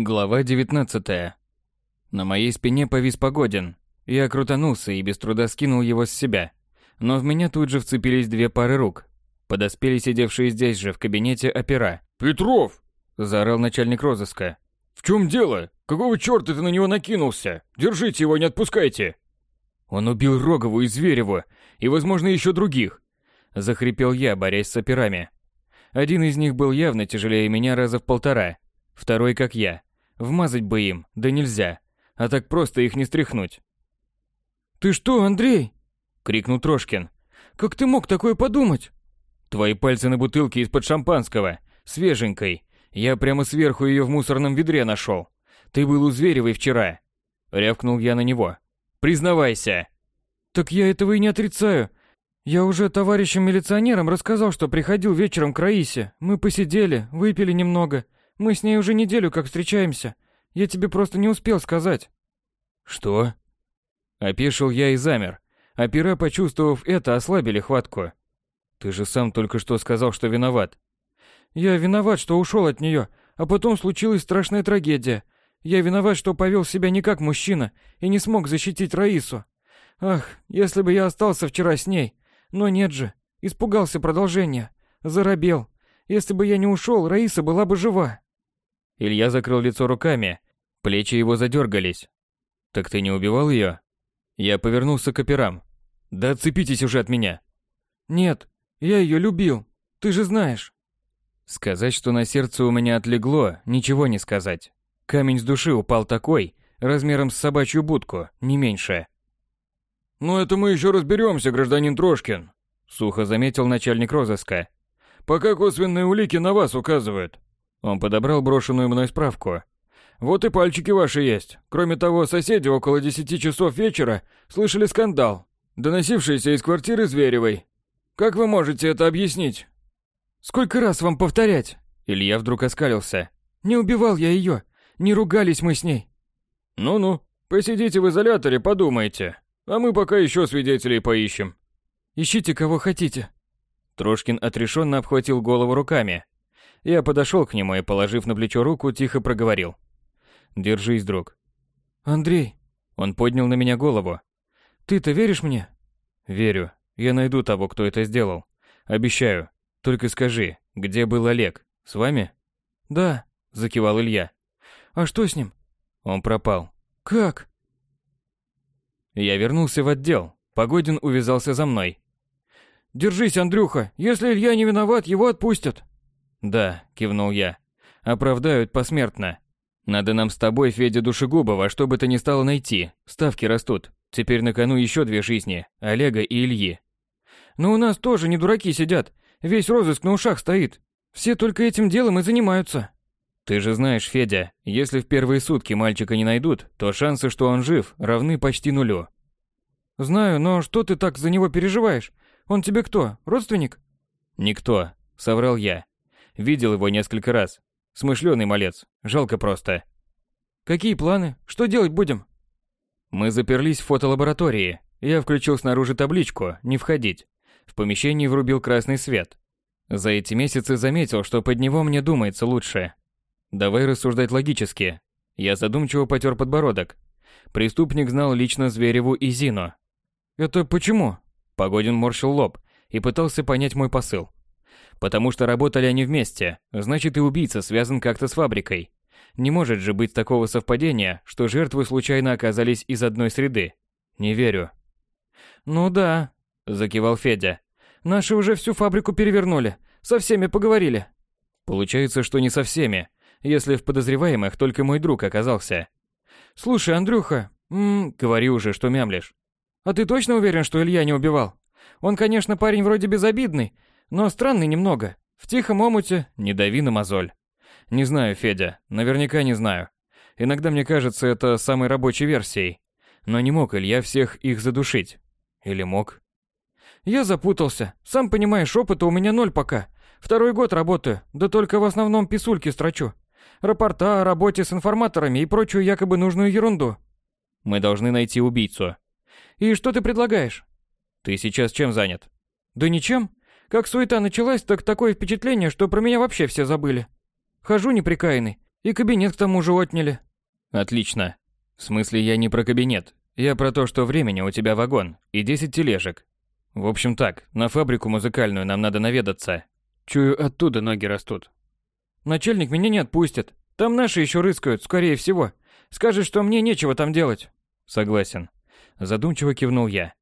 Глава 19. На моей спине повис погодин. Я крутанулся и без труда скинул его с себя. Но в меня тут же вцепились две пары рук. Подоспели сидевшие здесь же в кабинете опера. «Петров!» – заорал начальник розыска. «В чем дело? Какого черта ты на него накинулся? Держите его, не отпускайте!» «Он убил Рогову и Звереву, и, возможно, еще других!» – захрипел я, борясь с операми. Один из них был явно тяжелее меня раза в полтора, второй как я – Вмазать бы им, да нельзя. А так просто их не стряхнуть. «Ты что, Андрей?» — крикнул Трошкин. «Как ты мог такое подумать?» «Твои пальцы на бутылке из-под шампанского, свеженькой. Я прямо сверху ее в мусорном ведре нашел. Ты был у Зверевой вчера». Рявкнул я на него. «Признавайся!» «Так я этого и не отрицаю. Я уже товарищам милиционерам рассказал, что приходил вечером к Раисе. Мы посидели, выпили немного. Мы с ней уже неделю как встречаемся. Я тебе просто не успел сказать. Что? Опешил я и замер. Опера, почувствовав это, ослабили хватку. Ты же сам только что сказал, что виноват. Я виноват, что ушел от нее, а потом случилась страшная трагедия. Я виноват, что повел себя не как мужчина и не смог защитить Раису. Ах, если бы я остался вчера с ней. Но нет же. Испугался продолжения. Заробел. Если бы я не ушел, Раиса была бы жива. Илья закрыл лицо руками, плечи его задергались. «Так ты не убивал ее?» Я повернулся к операм. «Да отцепитесь уже от меня!» «Нет, я ее любил, ты же знаешь!» Сказать, что на сердце у меня отлегло, ничего не сказать. Камень с души упал такой, размером с собачью будку, не меньше. «Ну это мы еще разберемся, гражданин Трошкин», — сухо заметил начальник розыска. «Пока косвенные улики на вас указывают. Он подобрал брошенную мной справку. Вот и пальчики ваши есть. Кроме того, соседи около десяти часов вечера слышали скандал, доносившийся из квартиры Зверевой. Как вы можете это объяснить? Сколько раз вам повторять? Илья вдруг оскалился. Не убивал я ее. Не ругались мы с ней. Ну-ну, посидите в изоляторе, подумайте. А мы пока еще свидетелей поищем. Ищите кого хотите. Трошкин отрешенно обхватил голову руками. Я подошел к нему и, положив на плечо руку, тихо проговорил. «Держись, друг». «Андрей». Он поднял на меня голову. «Ты-то веришь мне?» «Верю. Я найду того, кто это сделал. Обещаю. Только скажи, где был Олег? С вами?» «Да», — закивал Илья. «А что с ним?» Он пропал. «Как?» Я вернулся в отдел. Погодин увязался за мной. «Держись, Андрюха. Если Илья не виноват, его отпустят». «Да», — кивнул я. «Оправдают посмертно. Надо нам с тобой, Федя Душегубова, что бы то ни стало найти. Ставки растут. Теперь на кону еще две жизни – Олега и Ильи». «Но у нас тоже не дураки сидят. Весь розыск на ушах стоит. Все только этим делом и занимаются». «Ты же знаешь, Федя, если в первые сутки мальчика не найдут, то шансы, что он жив, равны почти нулю». «Знаю, но что ты так за него переживаешь? Он тебе кто, родственник?» «Никто», — соврал я. Видел его несколько раз. Смышленый малец. Жалко просто. Какие планы? Что делать будем? Мы заперлись в фотолаборатории. Я включил снаружи табличку «Не входить». В помещении врубил красный свет. За эти месяцы заметил, что под него мне думается лучше. Давай рассуждать логически. Я задумчиво потер подбородок. Преступник знал лично Звереву и Зину. Это почему? Погодин морщил лоб и пытался понять мой посыл. Потому что работали они вместе, значит и убийца связан как-то с фабрикой. Не может же быть такого совпадения, что жертвы случайно оказались из одной среды. Не верю. Ну да, закивал Федя. Наши уже всю фабрику перевернули, со всеми поговорили. Получается, что не со всеми, если в подозреваемых только мой друг оказался. Слушай, Андрюха, м говори уже, что мямлишь. А ты точно уверен, что Илья не убивал? Он, конечно, парень вроде безобидный, но странный немного. В тихом омуте не дави на мозоль. Не знаю, Федя, наверняка не знаю. Иногда мне кажется это самой рабочей версией. Но не мог Илья всех их задушить. Или мог? Я запутался. Сам понимаешь, опыта у меня ноль пока. Второй год работаю, да только в основном писульки строчу. Рапорта о работе с информаторами и прочую якобы нужную ерунду. Мы должны найти убийцу. И что ты предлагаешь? Ты сейчас чем занят? Да ничем. Как суета началась, так такое впечатление, что про меня вообще все забыли. Хожу неприкаянный, И кабинет к тому же отняли. Отлично. В смысле, я не про кабинет. Я про то, что времени у тебя вагон и 10 тележек. В общем так, на фабрику музыкальную нам надо наведаться. Чую, оттуда ноги растут. Начальник меня не отпустит. Там наши еще рыскают, скорее всего. Скажет, что мне нечего там делать. Согласен. Задумчиво кивнул я.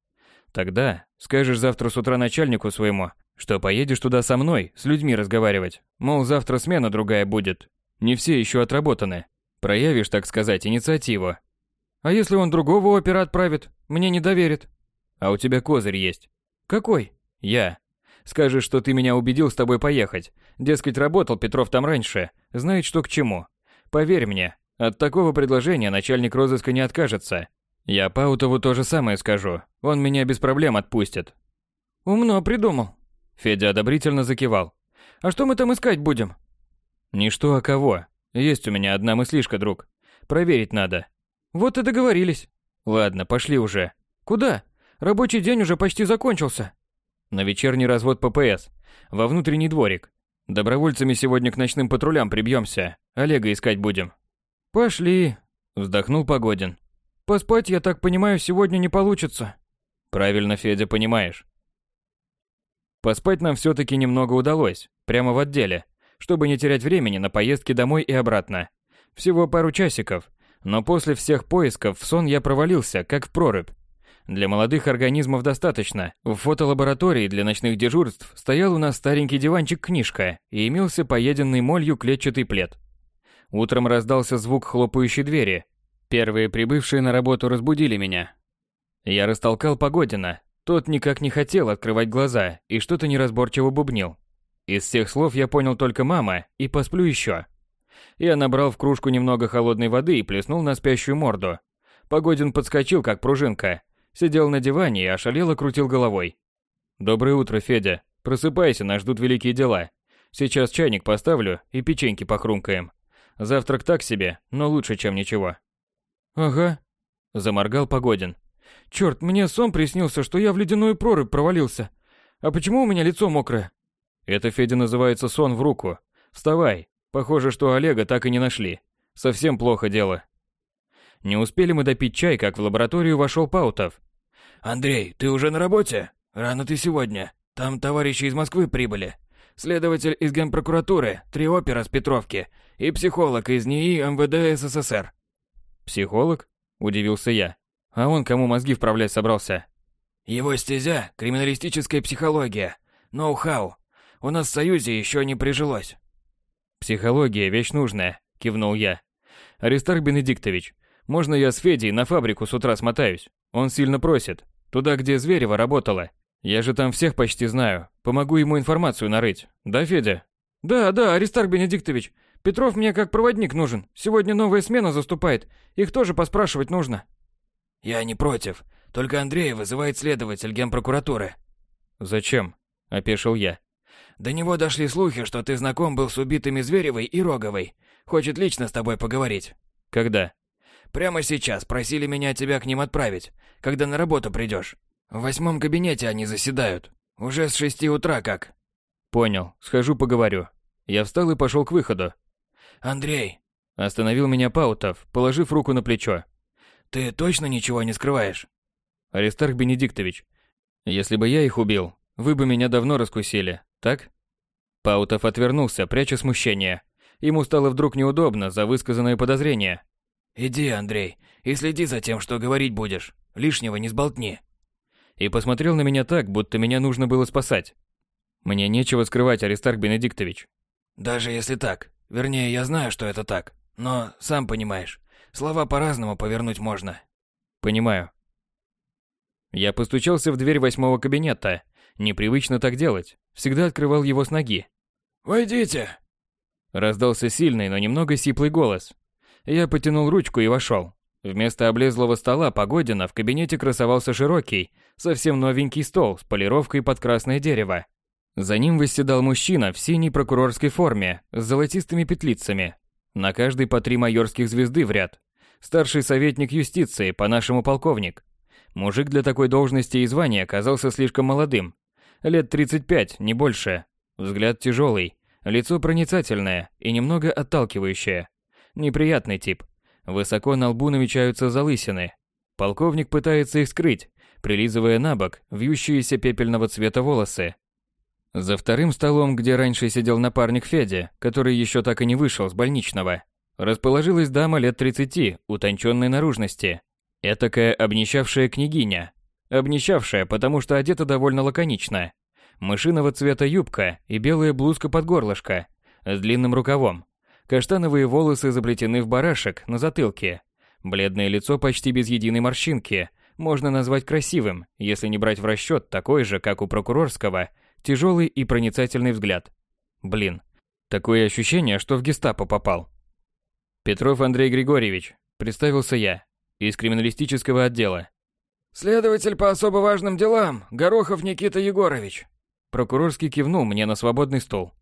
Тогда скажешь завтра с утра начальнику своему, что поедешь туда со мной, с людьми разговаривать. Мол, завтра смена другая будет. Не все еще отработаны. Проявишь, так сказать, инициативу. А если он другого опера отправит? Мне не доверит. А у тебя козырь есть. Какой? Я. Скажешь, что ты меня убедил с тобой поехать. Дескать, работал Петров там раньше, знает, что к чему. Поверь мне, от такого предложения начальник розыска не откажется. Я Паутову то же самое скажу. Он меня без проблем отпустит. Умно придумал. Федя одобрительно закивал. А что мы там искать будем? Не что, а кого. Есть у меня одна мыслишка, друг. Проверить надо. Вот и договорились. Ладно, пошли уже. Куда? Рабочий день уже почти закончился. На вечерний развод ППС. Во внутренний дворик. Добровольцами сегодня к ночным патрулям прибьемся. Олега искать будем. Пошли. Вздохнул Погодин. Поспать, я так понимаю, сегодня не получится. Правильно, Федя, понимаешь. Поспать нам все-таки немного удалось, прямо в отделе, чтобы не терять времени на поездки домой и обратно. Всего пару часиков, но после всех поисков в сон я провалился, как в прорубь. Для молодых организмов достаточно. В фотолаборатории для ночных дежурств стоял у нас старенький диванчик-книжка и имелся поеденный молью клетчатый плед. Утром раздался звук хлопающей двери. Первые прибывшие на работу разбудили меня. Я растолкал Погодина. Тот никак не хотел открывать глаза и что-то неразборчиво бубнил. Из всех слов я понял только «мама» и «посплю еще». Я набрал в кружку немного холодной воды и плеснул на спящую морду. Погодин подскочил, как пружинка. Сидел на диване и ошалело крутил головой. «Доброе утро, Федя. Просыпайся, нас ждут великие дела. Сейчас чайник поставлю и печеньки похрумкаем. Завтрак так себе, но лучше, чем ничего». «Ага», – заморгал Погодин. «Черт, мне сон приснился, что я в ледяную прорубь провалился. А почему у меня лицо мокрое?» «Это, Федя, называется сон в руку. Вставай. Похоже, что Олега так и не нашли. Совсем плохо дело». Не успели мы допить чай, как в лабораторию вошел Паутов. «Андрей, ты уже на работе? Рано ты сегодня. Там товарищи из Москвы прибыли. Следователь из генпрокуратуры, три опера с Петровки и психолог из НИИ МВД СССР. Психолог? Удивился я. А он кому мозги вправлять собрался? Его стезя – криминалистическая психология. Ноу-хау. У нас в Союзе еще не прижилось. Психология – вещь нужная, кивнул я. Аристарх Бенедиктович, можно я с Федей на фабрику с утра смотаюсь? Он сильно просит. Туда, где Зверева работала. Я же там всех почти знаю. Помогу ему информацию нарыть. Да, Федя? Да, да, Аристарх Бенедиктович. Петров мне как проводник нужен. Сегодня новая смена заступает. Их тоже поспрашивать нужно. Я не против. Только Андрея вызывает следователь генпрокуратуры. Зачем? Опешил я. До него дошли слухи, что ты знаком был с убитыми Зверевой и Роговой. Хочет лично с тобой поговорить. Когда? Прямо сейчас просили меня тебя к ним отправить, когда на работу придешь. В восьмом кабинете они заседают. Уже с шести утра как. Понял, схожу поговорю. Я встал и пошел к выходу. Андрей. Остановил меня Паутов, положив руку на плечо. Ты точно ничего не скрываешь? Аристарх Бенедиктович, если бы я их убил, вы бы меня давно раскусили, так? Паутов отвернулся, пряча смущение. Ему стало вдруг неудобно за высказанное подозрение. «Иди, Андрей, и следи за тем, что говорить будешь. Лишнего не сболтни». И посмотрел на меня так, будто меня нужно было спасать. Мне нечего скрывать, Аристарх Бенедиктович. Даже если так. Вернее, я знаю, что это так. Но, сам понимаешь, слова по-разному повернуть можно. Понимаю. Я постучался в дверь восьмого кабинета. Непривычно так делать. Всегда открывал его с ноги. «Войдите!» Раздался сильный, но немного сиплый голос. Я потянул ручку и вошел. Вместо облезлого стола Погодина в кабинете красовался широкий, совсем новенький стол с полировкой под красное дерево. За ним восседал мужчина в синей прокурорской форме с золотистыми петлицами. На каждой по три майорских звезды в ряд. Старший советник юстиции, по-нашему полковник. Мужик для такой должности и звания оказался слишком молодым. Лет 35, не больше. Взгляд тяжелый, лицо проницательное и немного отталкивающее. Неприятный тип. Высоко на лбу намечаются залысины. Полковник пытается их скрыть, прилизывая на бок вьющиеся пепельного цвета волосы. За вторым столом, где раньше сидел напарник Федя, который еще так и не вышел с больничного, расположилась дама лет 30, утонченной наружности. Этакая обнищавшая княгиня. Обнищавшая, потому что одета довольно лаконично. Мышиного цвета юбка и белая блузка под горлышко, с длинным рукавом. Каштановые волосы заплетены в барашек на затылке. Бледное лицо почти без единой морщинки, можно назвать красивым, если не брать в расчет такой же, как у прокурорского, тяжелый и проницательный взгляд. Блин, такое ощущение, что в гестапо попал. Петров Андрей Григорьевич, представился я, из криминалистического отдела. Следователь по особо важным делам, Горохов Никита Егорович. Прокурорский кивнул мне на свободный стул.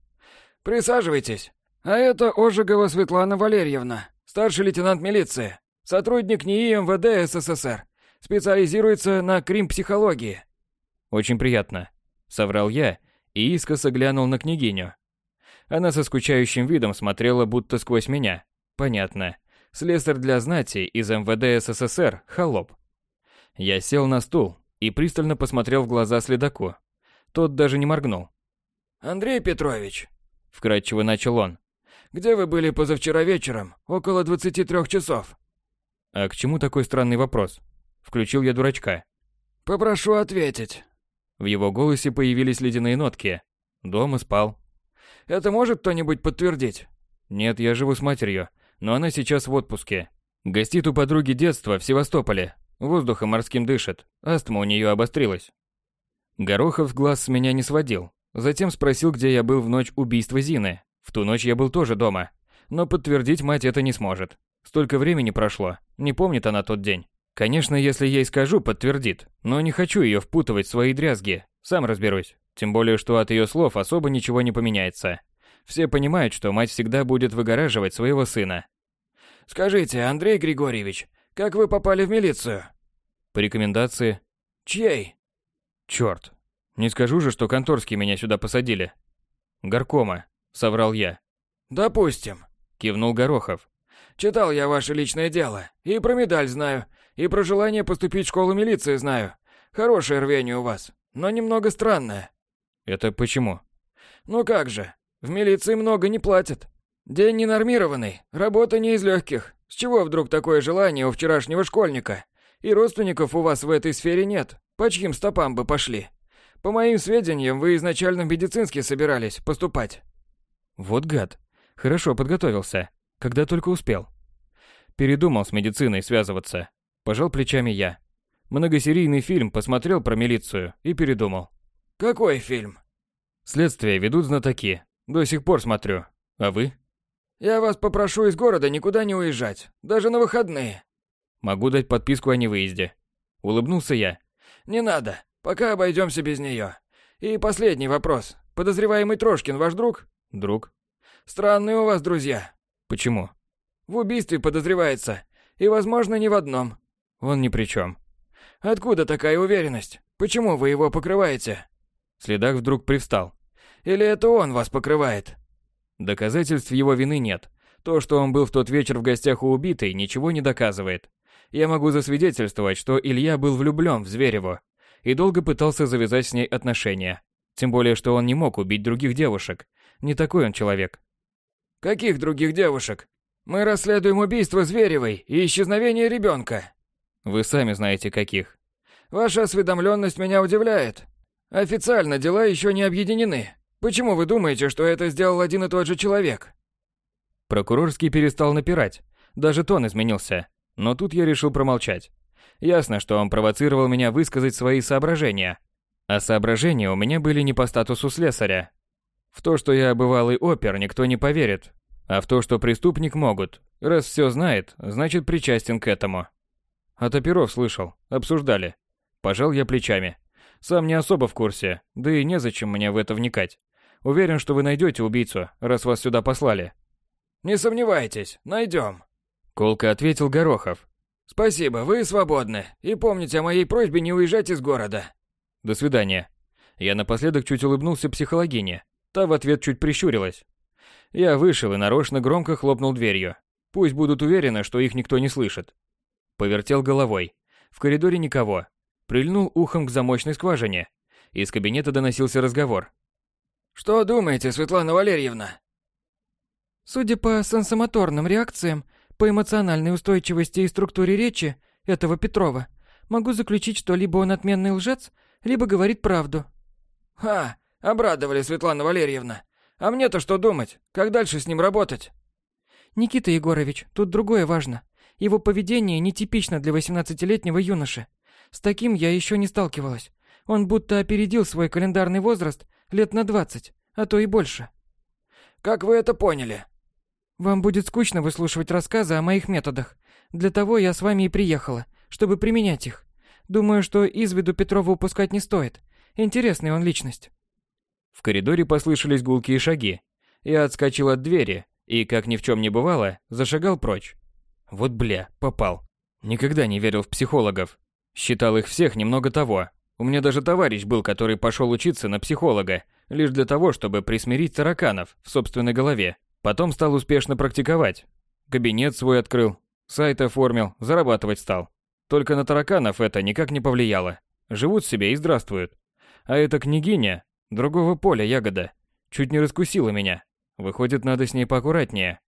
Присаживайтесь. А это Ожегова Светлана Валерьевна, старший лейтенант милиции, сотрудник НИИ МВД СССР, специализируется на крим-психологии. Очень приятно соврал я и искоса глянул на княгиню. Она со скучающим видом смотрела будто сквозь меня. Понятно. Слесарь для знати из МВД СССР – холоп. Я сел на стул и пристально посмотрел в глаза следаку. Тот даже не моргнул. «Андрей Петрович», – вкратчиво начал он, – «где вы были позавчера вечером, около 23 часов?» «А к чему такой странный вопрос?» Включил я дурачка. «Попрошу ответить», в его голосе появились ледяные нотки. Дома спал. «Это может кто-нибудь подтвердить?» «Нет, я живу с матерью, но она сейчас в отпуске. Гостит у подруги детства в Севастополе. Воздухом морским дышит, астма у нее обострилась». Горохов глаз с меня не сводил. Затем спросил, где я был в ночь убийства Зины. В ту ночь я был тоже дома. Но подтвердить мать это не сможет. Столько времени прошло, не помнит она тот день. Конечно, если ей скажу, подтвердит, но не хочу ее впутывать в свои дрязги, сам разберусь. Тем более, что от ее слов особо ничего не поменяется. Все понимают, что мать всегда будет выгораживать своего сына. «Скажите, Андрей Григорьевич, как вы попали в милицию?» «По рекомендации». «Чьей?» «Чёрт. Не скажу же, что конторские меня сюда посадили». «Горкома», — соврал я. «Допустим», — кивнул Горохов. «Читал я ваше личное дело, и про медаль знаю, и про желание поступить в школу милиции знаю. Хорошее рвение у вас, но немного странное. Это почему? Ну как же, в милиции много не платят. День ненормированный, работа не из легких. С чего вдруг такое желание у вчерашнего школьника? И родственников у вас в этой сфере нет. По чьим стопам бы пошли? По моим сведениям, вы изначально в медицинский собирались поступать. Вот гад. Хорошо подготовился, когда только успел. Передумал с медициной связываться. Пожал плечами я. Многосерийный фильм посмотрел про милицию и передумал. Какой фильм? Следствие ведут знатоки. До сих пор смотрю. А вы? Я вас попрошу из города никуда не уезжать, даже на выходные. Могу дать подписку о невыезде. Улыбнулся я. Не надо, пока обойдемся без нее. И последний вопрос. Подозреваемый Трошкин ваш друг? Друг. Странные у вас друзья. Почему? В убийстве подозревается. И, возможно, не в одном. Он ни при чем. Откуда такая уверенность? Почему вы его покрываете? Следак вдруг привстал. Или это он вас покрывает? Доказательств его вины нет. То, что он был в тот вечер в гостях у убитой, ничего не доказывает. Я могу засвидетельствовать, что Илья был влюблен в Звереву и долго пытался завязать с ней отношения. Тем более, что он не мог убить других девушек. Не такой он человек. Каких других девушек? Мы расследуем убийство Зверевой и исчезновение ребенка. Вы сами знаете каких. Ваша осведомленность меня удивляет. Официально дела еще не объединены. Почему вы думаете, что это сделал один и тот же человек? Прокурорский перестал напирать. Даже тон изменился. Но тут я решил промолчать. Ясно, что он провоцировал меня высказать свои соображения. А соображения у меня были не по статусу слесаря. В то, что я бывалый опер, никто не поверит. А в то, что преступник могут. Раз все знает, значит причастен к этому. От оперов слышал, обсуждали. Пожал я плечами. Сам не особо в курсе, да и незачем мне в это вникать. Уверен, что вы найдете убийцу, раз вас сюда послали. Не сомневайтесь, найдем. Колко ответил Горохов. Спасибо, вы свободны. И помните о моей просьбе не уезжать из города. До свидания. Я напоследок чуть улыбнулся психологине. Та в ответ чуть прищурилась. Я вышел и нарочно громко хлопнул дверью. Пусть будут уверены, что их никто не слышит. Повертел головой. В коридоре никого. Прильнул ухом к замочной скважине. Из кабинета доносился разговор. «Что думаете, Светлана Валерьевна?» Судя по сенсомоторным реакциям, по эмоциональной устойчивости и структуре речи этого Петрова, могу заключить, что либо он отменный лжец, либо говорит правду. «Ха, обрадовали, Светлана Валерьевна. А мне-то что думать? Как дальше с ним работать?» «Никита Егорович, тут другое важно. Его поведение нетипично для 18-летнего юноши. С таким я еще не сталкивалась. Он будто опередил свой календарный возраст лет на 20, а то и больше». «Как вы это поняли?» Вам будет скучно выслушивать рассказы о моих методах. Для того я с вами и приехала, чтобы применять их. Думаю, что из виду Петрова упускать не стоит. Интересная он личность. В коридоре послышались гулкие шаги. Я отскочил от двери и, как ни в чем не бывало, зашагал прочь. Вот бля, попал. Никогда не верил в психологов. Считал их всех немного того. У меня даже товарищ был, который пошел учиться на психолога, лишь для того, чтобы присмирить тараканов в собственной голове. Потом стал успешно практиковать. Кабинет свой открыл, сайт оформил, зарабатывать стал. Только на тараканов это никак не повлияло. Живут себе и здравствуют. А эта княгиня, другого поля ягода, чуть не раскусила меня. Выходит, надо с ней поаккуратнее.